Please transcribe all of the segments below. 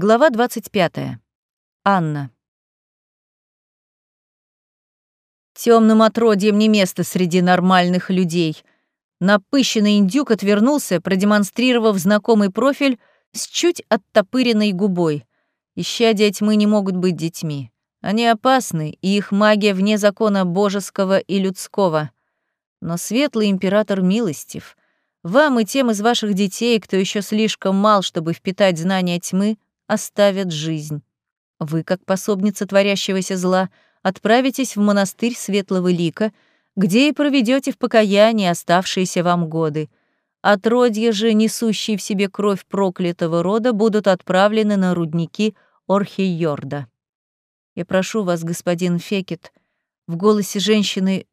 Глава 25. Анна. Темным отродьем не место среди нормальных людей. Напыщенный индюк отвернулся, продемонстрировав знакомый профиль с чуть оттопыренной губой. Исчадия тьмы не могут быть детьми. Они опасны, и их магия вне закона божеского и людского. Но светлый император милостив. Вам и тем из ваших детей, кто еще слишком мал, чтобы впитать знания тьмы, оставят жизнь. Вы, как пособница творящегося зла, отправитесь в монастырь Светлого Лика, где и проведете в покаянии оставшиеся вам годы. Отродья же, несущие в себе кровь проклятого рода, будут отправлены на рудники Орхийорда. Я прошу вас, господин Фекет, в голосе женщины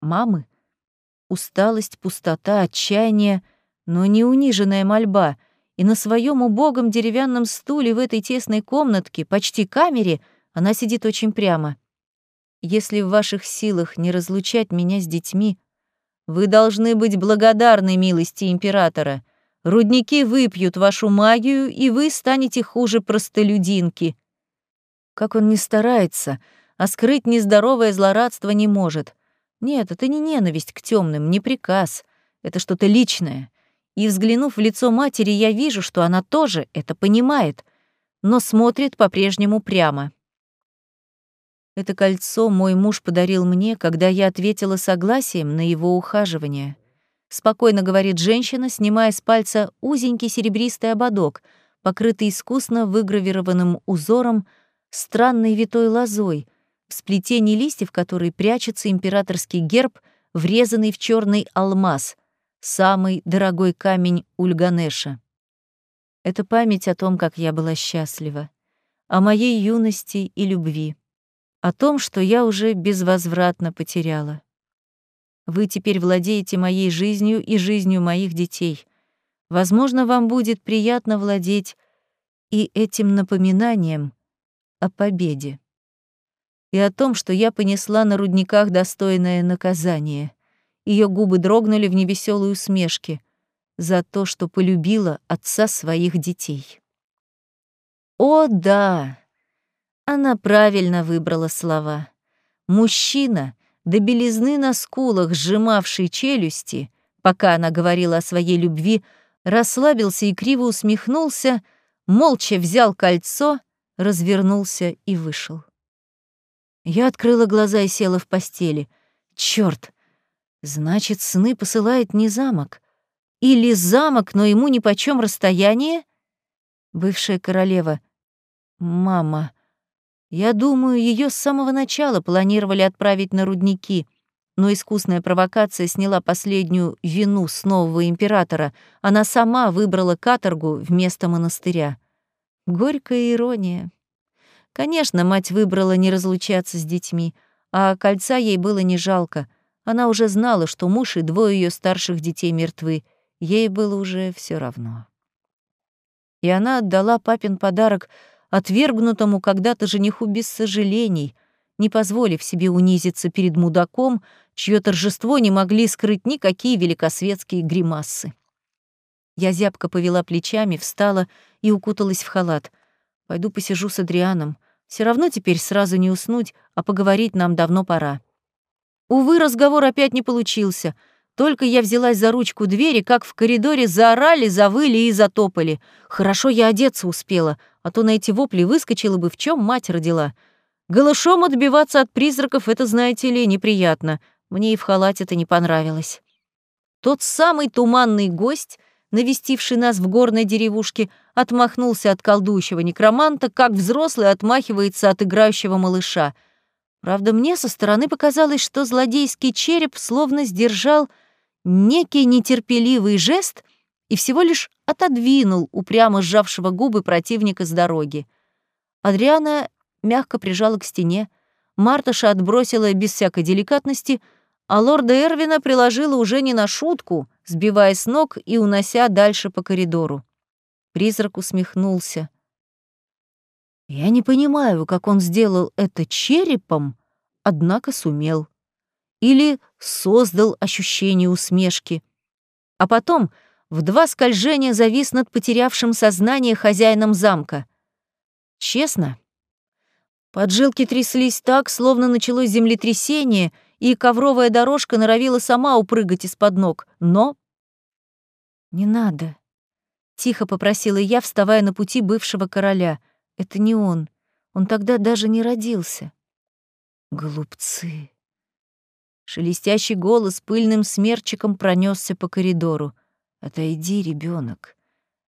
мамы усталость, пустота, отчаяние, но не униженная мольба — и на своем убогом деревянном стуле в этой тесной комнатке, почти камере, она сидит очень прямо. Если в ваших силах не разлучать меня с детьми, вы должны быть благодарны милости императора. Рудники выпьют вашу магию, и вы станете хуже простолюдинки. Как он не старается, а скрыть нездоровое злорадство не может. Нет, это не ненависть к темным, не приказ. Это что-то личное — и, взглянув в лицо матери, я вижу, что она тоже это понимает, но смотрит по-прежнему прямо. Это кольцо мой муж подарил мне, когда я ответила согласием на его ухаживание. Спокойно говорит женщина, снимая с пальца узенький серебристый ободок, покрытый искусно выгравированным узором странной витой лозой, в сплетении листьев которой прячется императорский герб, врезанный в черный алмаз, самый дорогой камень Ульганеша. Это память о том, как я была счастлива, о моей юности и любви, о том, что я уже безвозвратно потеряла. Вы теперь владеете моей жизнью и жизнью моих детей. Возможно, вам будет приятно владеть и этим напоминанием о победе. И о том, что я понесла на рудниках достойное наказание — ее губы дрогнули в невеселой усмешке за то, что полюбила отца своих детей. О, да! Она правильно выбрала слова. Мужчина, до белизны на скулах, сжимавший челюсти, пока она говорила о своей любви, расслабился и криво усмехнулся, молча взял кольцо, развернулся и вышел. Я открыла глаза и села в постели. Чёрт! Значит, сны посылает не замок. Или замок, но ему нипочем расстояние? Бывшая королева. Мама. Я думаю, ее с самого начала планировали отправить на рудники, но искусная провокация сняла последнюю вину с нового императора. Она сама выбрала каторгу вместо монастыря. Горькая ирония. Конечно, мать выбрала не разлучаться с детьми, а кольца ей было не жалко — она уже знала, что муж и двое ее старших детей мертвы. Ей было уже все равно. И она отдала папин подарок отвергнутому когда-то жениху без сожалений, не позволив себе унизиться перед мудаком, чье торжество не могли скрыть никакие великосветские гримасы. Я зябко повела плечами, встала и укуталась в халат. Пойду посижу с Адрианом. Все равно теперь сразу не уснуть, а поговорить нам давно пора. Увы, разговор опять не получился. Только я взялась за ручку двери, как в коридоре заорали, завыли и затопали. Хорошо я одеться успела, а то на эти вопли выскочила бы, в чем мать родила. Голышом отбиваться от призраков — это, знаете ли, неприятно. Мне и в халате это не понравилось. Тот самый туманный гость, навестивший нас в горной деревушке, отмахнулся от колдующего некроманта, как взрослый отмахивается от играющего малыша — Правда, мне со стороны показалось, что злодейский череп словно сдержал некий нетерпеливый жест и всего лишь отодвинул упрямо сжавшего губы противника с дороги. Адриана мягко прижала к стене, Марташа отбросила без всякой деликатности, а лорда Эрвина приложила уже не на шутку, сбивая с ног и унося дальше по коридору. Призрак усмехнулся — я не понимаю, как он сделал это черепом, однако сумел. Или создал ощущение усмешки. А потом в два скольжения завис над потерявшим сознание хозяином замка. Честно? Поджилки тряслись так, словно началось землетрясение, и ковровая дорожка норовила сама упрыгать из-под ног. Но... «Не надо», — тихо попросила я, вставая на пути бывшего короля. «Это не он. Он тогда даже не родился». «Глупцы!» Шелестящий голос пыльным смерчиком пронесся по коридору. «Отойди, ребенок.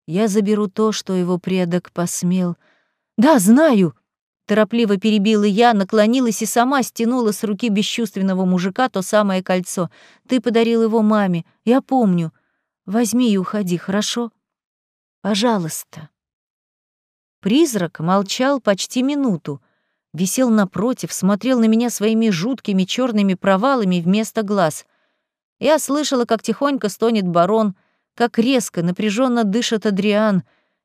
Я заберу то, что его предок посмел». «Да, знаю!» Торопливо перебила я, наклонилась и сама стянула с руки бесчувственного мужика то самое кольцо. «Ты подарил его маме, я помню. Возьми и уходи, хорошо? Пожалуйста». Призрак молчал почти минуту, висел напротив, смотрел на меня своими жуткими черными провалами вместо глаз. Я слышала, как тихонько стонет барон, как резко, напряженно дышит Адриан,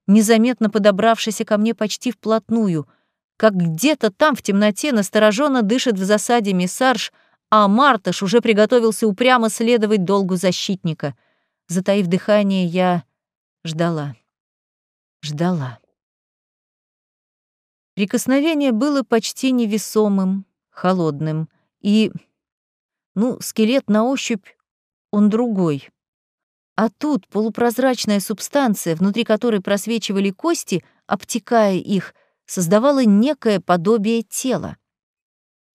незаметно подобравшийся ко мне почти вплотную, как где-то там в темноте настороженно дышит в засаде миссарж, а Мартыш уже приготовился упрямо следовать долгу защитника. Затаив дыхание, я ждала. Ждала. Прикосновение было почти невесомым, холодным, и, ну, скелет на ощупь, он другой. А тут полупрозрачная субстанция, внутри которой просвечивали кости, обтекая их, создавала некое подобие тела.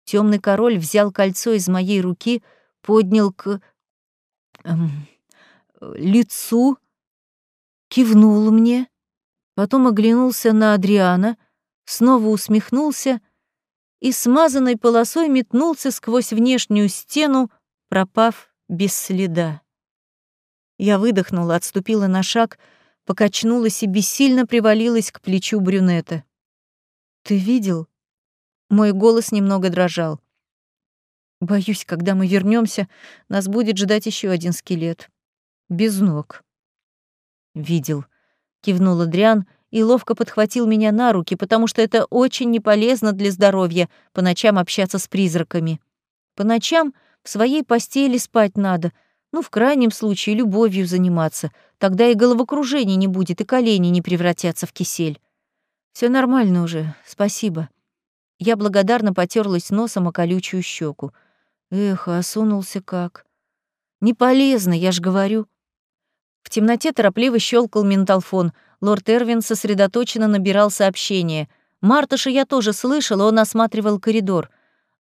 Темный король взял кольцо из моей руки, поднял к эм, лицу, кивнул мне, потом оглянулся на Адриана — снова усмехнулся и смазанной полосой метнулся сквозь внешнюю стену, пропав без следа. Я выдохнула, отступила на шаг, покачнулась и бессильно привалилась к плечу брюнета. «Ты видел?» Мой голос немного дрожал. «Боюсь, когда мы вернемся, нас будет ждать еще один скелет. Без ног». «Видел», — кивнул Адриан, — и ловко подхватил меня на руки, потому что это очень неполезно для здоровья по ночам общаться с призраками. По ночам в своей постели спать надо, ну, в крайнем случае, любовью заниматься. Тогда и головокружения не будет, и колени не превратятся в кисель. Все нормально уже, спасибо. Я благодарно потерлась носом о колючую щеку. Эх, осунулся как. Не полезно, я ж говорю. В темноте торопливо щелкал менталфон — Лорд Эрвин сосредоточенно набирал сообщение. Мартыша я тоже слышала, он осматривал коридор.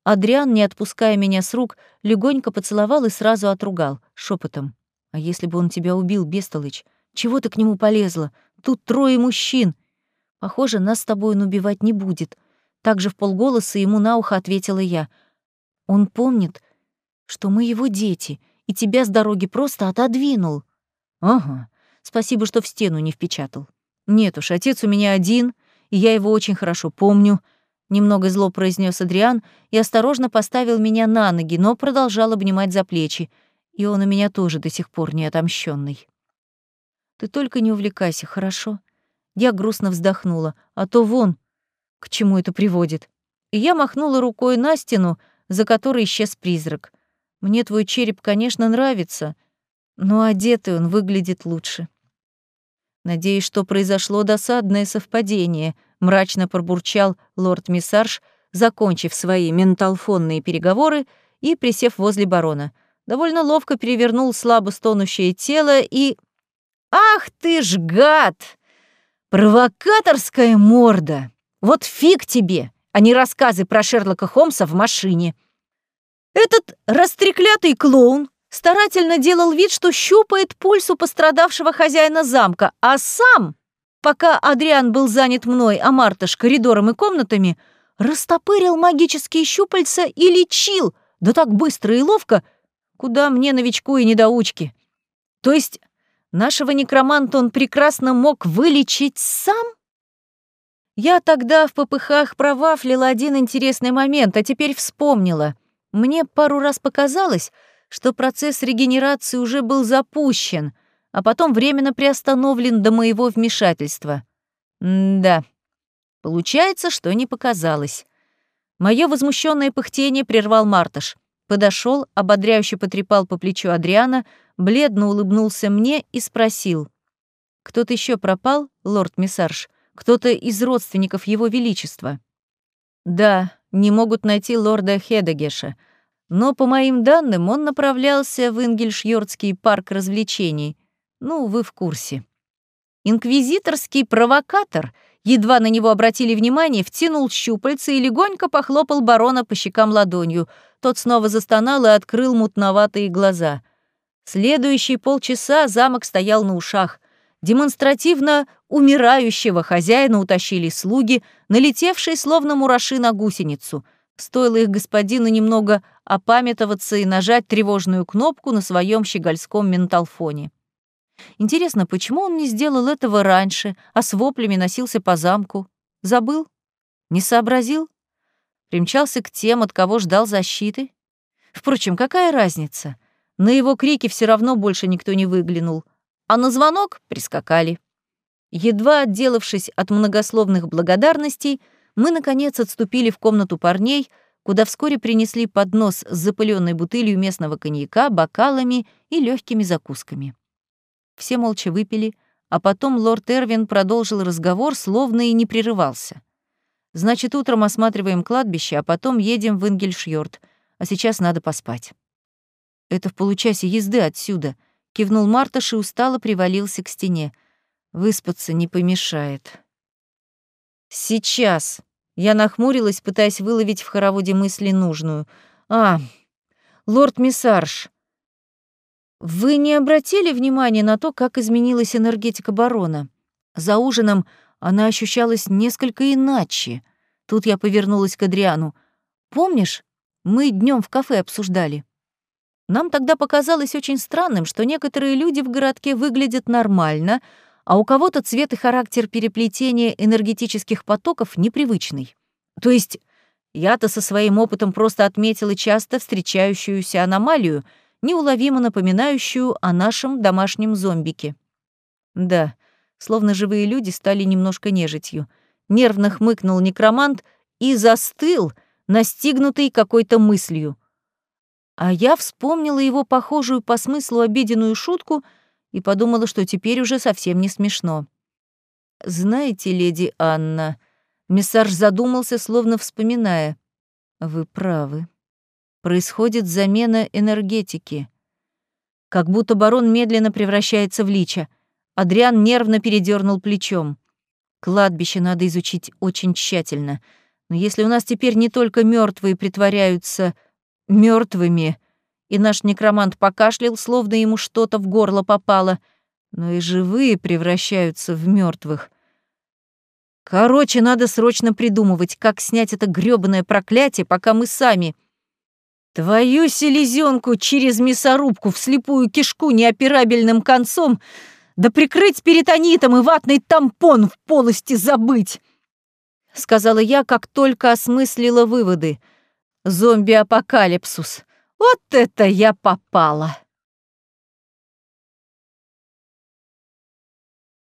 Адриан, не отпуская меня с рук, легонько поцеловал и сразу отругал, шепотом. «А если бы он тебя убил, бестолыч? Чего ты к нему полезла? Тут трое мужчин. Похоже, нас с тобой он убивать не будет». Также в полголоса ему на ухо ответила я. «Он помнит, что мы его дети, и тебя с дороги просто отодвинул». «Ага, Спасибо, что в стену не впечатал. Нет уж, отец у меня один, и я его очень хорошо помню. Немного зло произнес Адриан и осторожно поставил меня на ноги, но продолжал обнимать за плечи. И он у меня тоже до сих пор не отомщенный. Ты только не увлекайся, хорошо? Я грустно вздохнула, а то вон, к чему это приводит. И я махнула рукой на стену, за которой исчез призрак. Мне твой череп, конечно, нравится, но одетый он выглядит лучше. Надеюсь, что произошло досадное совпадение, мрачно пробурчал лорд Миссарж, закончив свои менталфонные переговоры и присев возле барона. Довольно ловко перевернул слабо стонущее тело и... «Ах ты ж гад! Провокаторская морда! Вот фиг тебе, а не рассказы про Шерлока Холмса в машине!» Этот растреклятый клоун старательно делал вид, что щупает пульс у пострадавшего хозяина замка, а сам, пока Адриан был занят мной, а Мартыш коридором и комнатами, растопырил магические щупальца и лечил, да так быстро и ловко, куда мне новичку и недоучки. То есть нашего некроманта он прекрасно мог вылечить сам? Я тогда в попыхах провафлила один интересный момент, а теперь вспомнила. Мне пару раз показалось, что процесс регенерации уже был запущен, а потом временно приостановлен до моего вмешательства. М да, получается, что не показалось. Мое возмущенное пыхтение прервал Мартыш. Подошел, ободряюще потрепал по плечу Адриана, бледно улыбнулся мне и спросил. «Кто-то еще пропал, лорд Миссарж? Кто-то из родственников его величества. Да, не могут найти лорда Хедегеша. Но, по моим данным, он направлялся в Ингельшьордский парк развлечений. Ну, вы в курсе. Инквизиторский провокатор, едва на него обратили внимание, втянул щупальца и легонько похлопал барона по щекам ладонью. Тот снова застонал и открыл мутноватые глаза. Следующие полчаса замок стоял на ушах. Демонстративно умирающего хозяина утащили слуги, налетевшие словно мураши на гусеницу. Стоило их господину немного опамятоваться и нажать тревожную кнопку на своем щегольском менталфоне. Интересно, почему он не сделал этого раньше, а с воплями носился по замку? Забыл? Не сообразил? Примчался к тем, от кого ждал защиты? Впрочем, какая разница? На его крики все равно больше никто не выглянул, а на звонок прискакали. Едва отделавшись от многословных благодарностей, мы, наконец, отступили в комнату парней, куда вскоре принесли поднос с запыленной бутылью местного коньяка, бокалами и легкими закусками. Все молча выпили, а потом лорд Эрвин продолжил разговор, словно и не прерывался. «Значит, утром осматриваем кладбище, а потом едем в Ингельшьорд, а сейчас надо поспать». «Это в получасе езды отсюда», — кивнул Марташ и устало привалился к стене. «Выспаться не помешает». «Сейчас», — я нахмурилась, пытаясь выловить в хороводе мысли нужную. «А, лорд Миссарш, вы не обратили внимания на то, как изменилась энергетика барона? За ужином она ощущалась несколько иначе. Тут я повернулась к Адриану. Помнишь, мы днем в кафе обсуждали?» Нам тогда показалось очень странным, что некоторые люди в городке выглядят нормально, а у кого-то цвет и характер переплетения энергетических потоков непривычный. То есть я-то со своим опытом просто отметила часто встречающуюся аномалию, неуловимо напоминающую о нашем домашнем зомбике. Да, словно живые люди стали немножко нежитью. Нервно хмыкнул некромант и застыл, настигнутый какой-то мыслью. А я вспомнила его похожую по смыслу обиденную шутку и подумала, что теперь уже совсем не смешно. «Знаете, леди Анна...» Мессарж задумался, словно вспоминая. «Вы правы. Происходит замена энергетики. Как будто барон медленно превращается в лича. Адриан нервно передернул плечом. Кладбище надо изучить очень тщательно. Но если у нас теперь не только мертвые притворяются мертвыми, и наш некромант покашлял, словно ему что-то в горло попало, но и живые превращаются в мертвых. Короче, надо срочно придумывать, как снять это грёбаное проклятие, пока мы сами... Твою селезенку через мясорубку в слепую кишку неоперабельным концом, да прикрыть перитонитом и ватный тампон в полости забыть, — сказала я, как только осмыслила выводы — Зомби-апокалипсус. Вот это я попала!